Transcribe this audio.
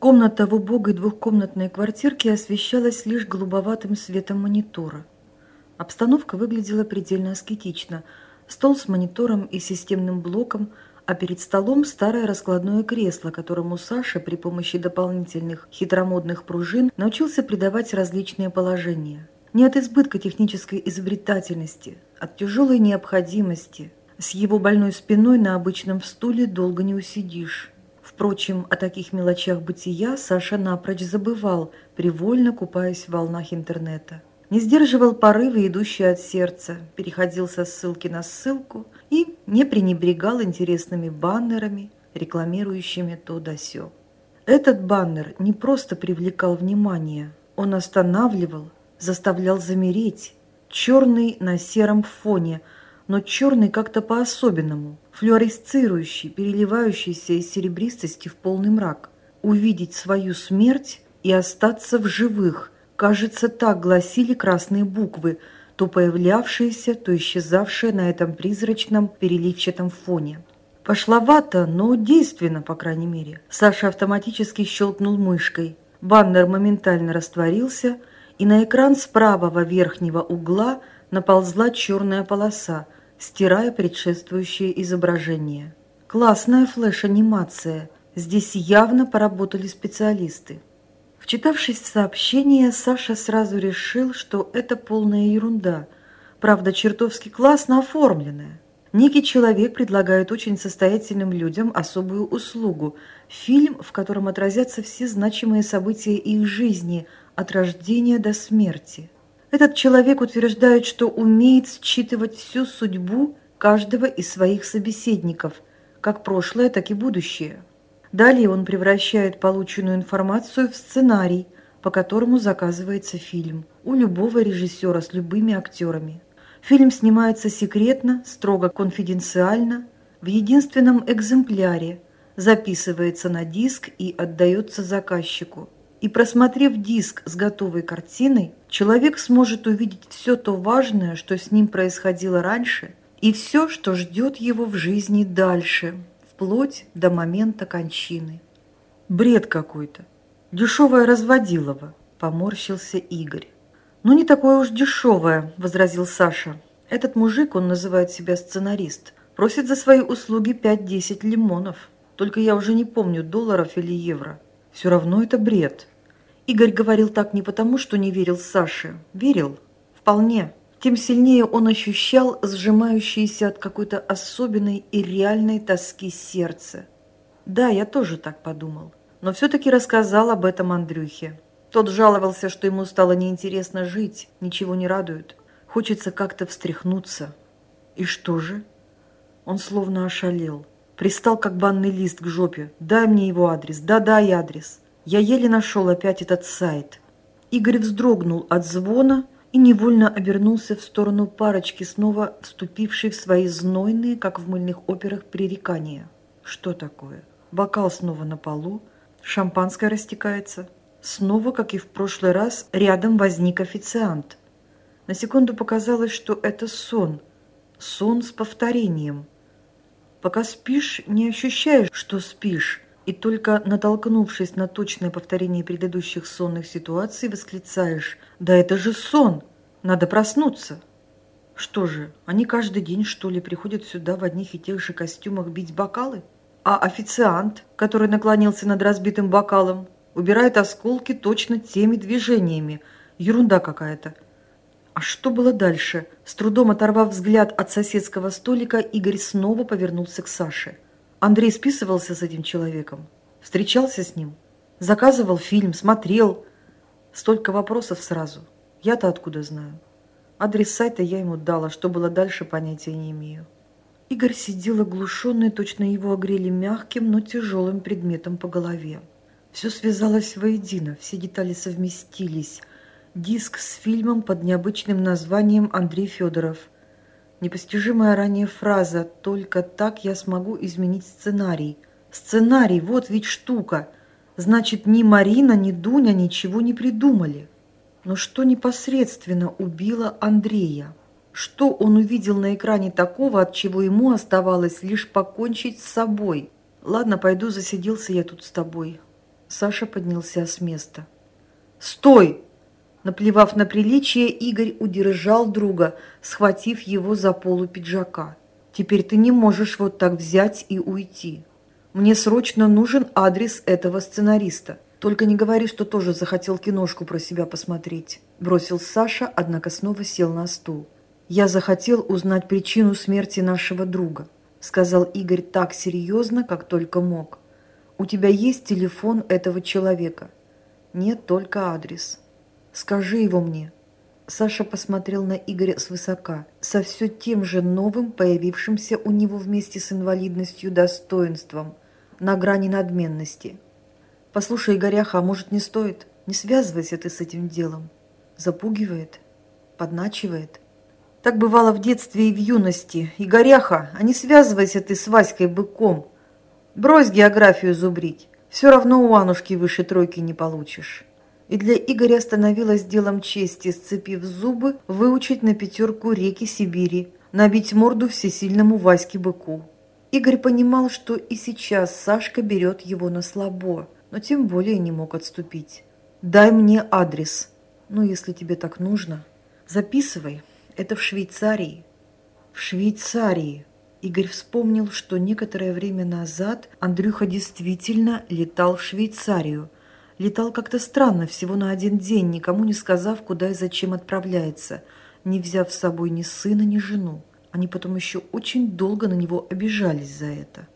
Комната в убогой двухкомнатной квартирке освещалась лишь голубоватым светом монитора. Обстановка выглядела предельно аскетично. Стол с монитором и системным блоком, а перед столом старое раскладное кресло, которому Саша при помощи дополнительных хитромодных пружин научился придавать различные положения. Не от избытка технической изобретательности, от тяжелой необходимости. С его больной спиной на обычном стуле долго не усидишь. Впрочем, о таких мелочах бытия Саша напрочь забывал, привольно купаясь в волнах интернета. Не сдерживал порывы, идущие от сердца, переходил со ссылки на ссылку и не пренебрегал интересными баннерами, рекламирующими то да сё. Этот баннер не просто привлекал внимание, он останавливал, заставлял замереть, черный на сером фоне – но черный как-то по-особенному, флюоресцирующий, переливающийся из серебристости в полный мрак. Увидеть свою смерть и остаться в живых, кажется, так гласили красные буквы, то появлявшиеся, то исчезавшие на этом призрачном переливчатом фоне. Пошловато, но действенно, по крайней мере. Саша автоматически щелкнул мышкой. Баннер моментально растворился, и на экран с правого верхнего угла наползла черная полоса – стирая предшествующее изображение. Классная флеш-анимация. Здесь явно поработали специалисты. Вчитавшись в сообщение, Саша сразу решил, что это полная ерунда. Правда, чертовски классно оформленная. Некий человек предлагает очень состоятельным людям особую услугу – фильм, в котором отразятся все значимые события их жизни от рождения до смерти – этот человек утверждает, что умеет считывать всю судьбу каждого из своих собеседников, как прошлое, так и будущее. Далее он превращает полученную информацию в сценарий, по которому заказывается фильм у любого режиссера с любыми актерами. Фильм снимается секретно, строго конфиденциально, в единственном экземпляре, записывается на диск и отдается заказчику – и просмотрев диск с готовой картиной, человек сможет увидеть все то важное, что с ним происходило раньше, и все, что ждет его в жизни дальше, вплоть до момента кончины. Бред какой-то. Дешевое разводилово, поморщился Игорь. «Ну, не такое уж дешевое», – возразил Саша. «Этот мужик, он называет себя сценарист, просит за свои услуги 5-10 лимонов. Только я уже не помню, долларов или евро. Все равно это бред. Игорь говорил так не потому, что не верил Саше. Верил. Вполне. Тем сильнее он ощущал сжимающееся от какой-то особенной и реальной тоски сердце. Да, я тоже так подумал. Но все-таки рассказал об этом Андрюхе. Тот жаловался, что ему стало неинтересно жить, ничего не радует. Хочется как-то встряхнуться. И что же? Он словно ошалел. Пристал, как банный лист к жопе. «Дай мне его адрес. Да-дай адрес». Я еле нашел опять этот сайт. Игорь вздрогнул от звона и невольно обернулся в сторону парочки, снова вступившей в свои знойные, как в мыльных операх, пререкания. Что такое? Бокал снова на полу, шампанское растекается. Снова, как и в прошлый раз, рядом возник официант. На секунду показалось, что это сон. Сон с повторением – Пока спишь, не ощущаешь, что спишь, и только натолкнувшись на точное повторение предыдущих сонных ситуаций, восклицаешь «Да это же сон! Надо проснуться!» Что же, они каждый день, что ли, приходят сюда в одних и тех же костюмах бить бокалы? А официант, который наклонился над разбитым бокалом, убирает осколки точно теми движениями. Ерунда какая-то. А что было дальше? С трудом оторвав взгляд от соседского столика, Игорь снова повернулся к Саше. Андрей списывался с этим человеком, встречался с ним, заказывал фильм, смотрел. Столько вопросов сразу. Я-то откуда знаю? Адрес сайта я ему дала, что было дальше, понятия не имею. Игорь сидел оглушенный, точно его огрели мягким, но тяжелым предметом по голове. Все связалось воедино, все детали совместились, Диск с фильмом под необычным названием «Андрей Федоров». Непостижимая ранее фраза «Только так я смогу изменить сценарий». Сценарий, вот ведь штука. Значит, ни Марина, ни Дуня ничего не придумали. Но что непосредственно убило Андрея? Что он увидел на экране такого, от чего ему оставалось лишь покончить с собой? Ладно, пойду, засиделся я тут с тобой. Саша поднялся с места. «Стой!» Наплевав на приличие, Игорь удержал друга, схватив его за полу пиджака. «Теперь ты не можешь вот так взять и уйти. Мне срочно нужен адрес этого сценариста. Только не говори, что тоже захотел киношку про себя посмотреть», – бросил Саша, однако снова сел на стул. «Я захотел узнать причину смерти нашего друга», – сказал Игорь так серьезно, как только мог. «У тебя есть телефон этого человека?» «Нет, только адрес». Скажи его мне». Саша посмотрел на Игоря свысока, со все тем же новым, появившимся у него вместе с инвалидностью достоинством, на грани надменности. «Послушай, Игоряха, а может, не стоит? Не связывайся ты с этим делом. Запугивает, подначивает». Так бывало в детстве и в юности. Игоряха, а не связывайся ты с Васькой Быком. Брось географию зубрить. Все равно у Анушки выше тройки не получишь и для Игоря становилось делом чести, сцепив зубы, выучить на пятерку реки Сибири, набить морду всесильному Ваське Быку. Игорь понимал, что и сейчас Сашка берет его на слабо, но тем более не мог отступить. «Дай мне адрес. Ну, если тебе так нужно. Записывай. Это в Швейцарии». «В Швейцарии», Игорь вспомнил, что некоторое время назад Андрюха действительно летал в Швейцарию – Летал как-то странно, всего на один день, никому не сказав, куда и зачем отправляется, не взяв с собой ни сына, ни жену. Они потом еще очень долго на него обижались за это.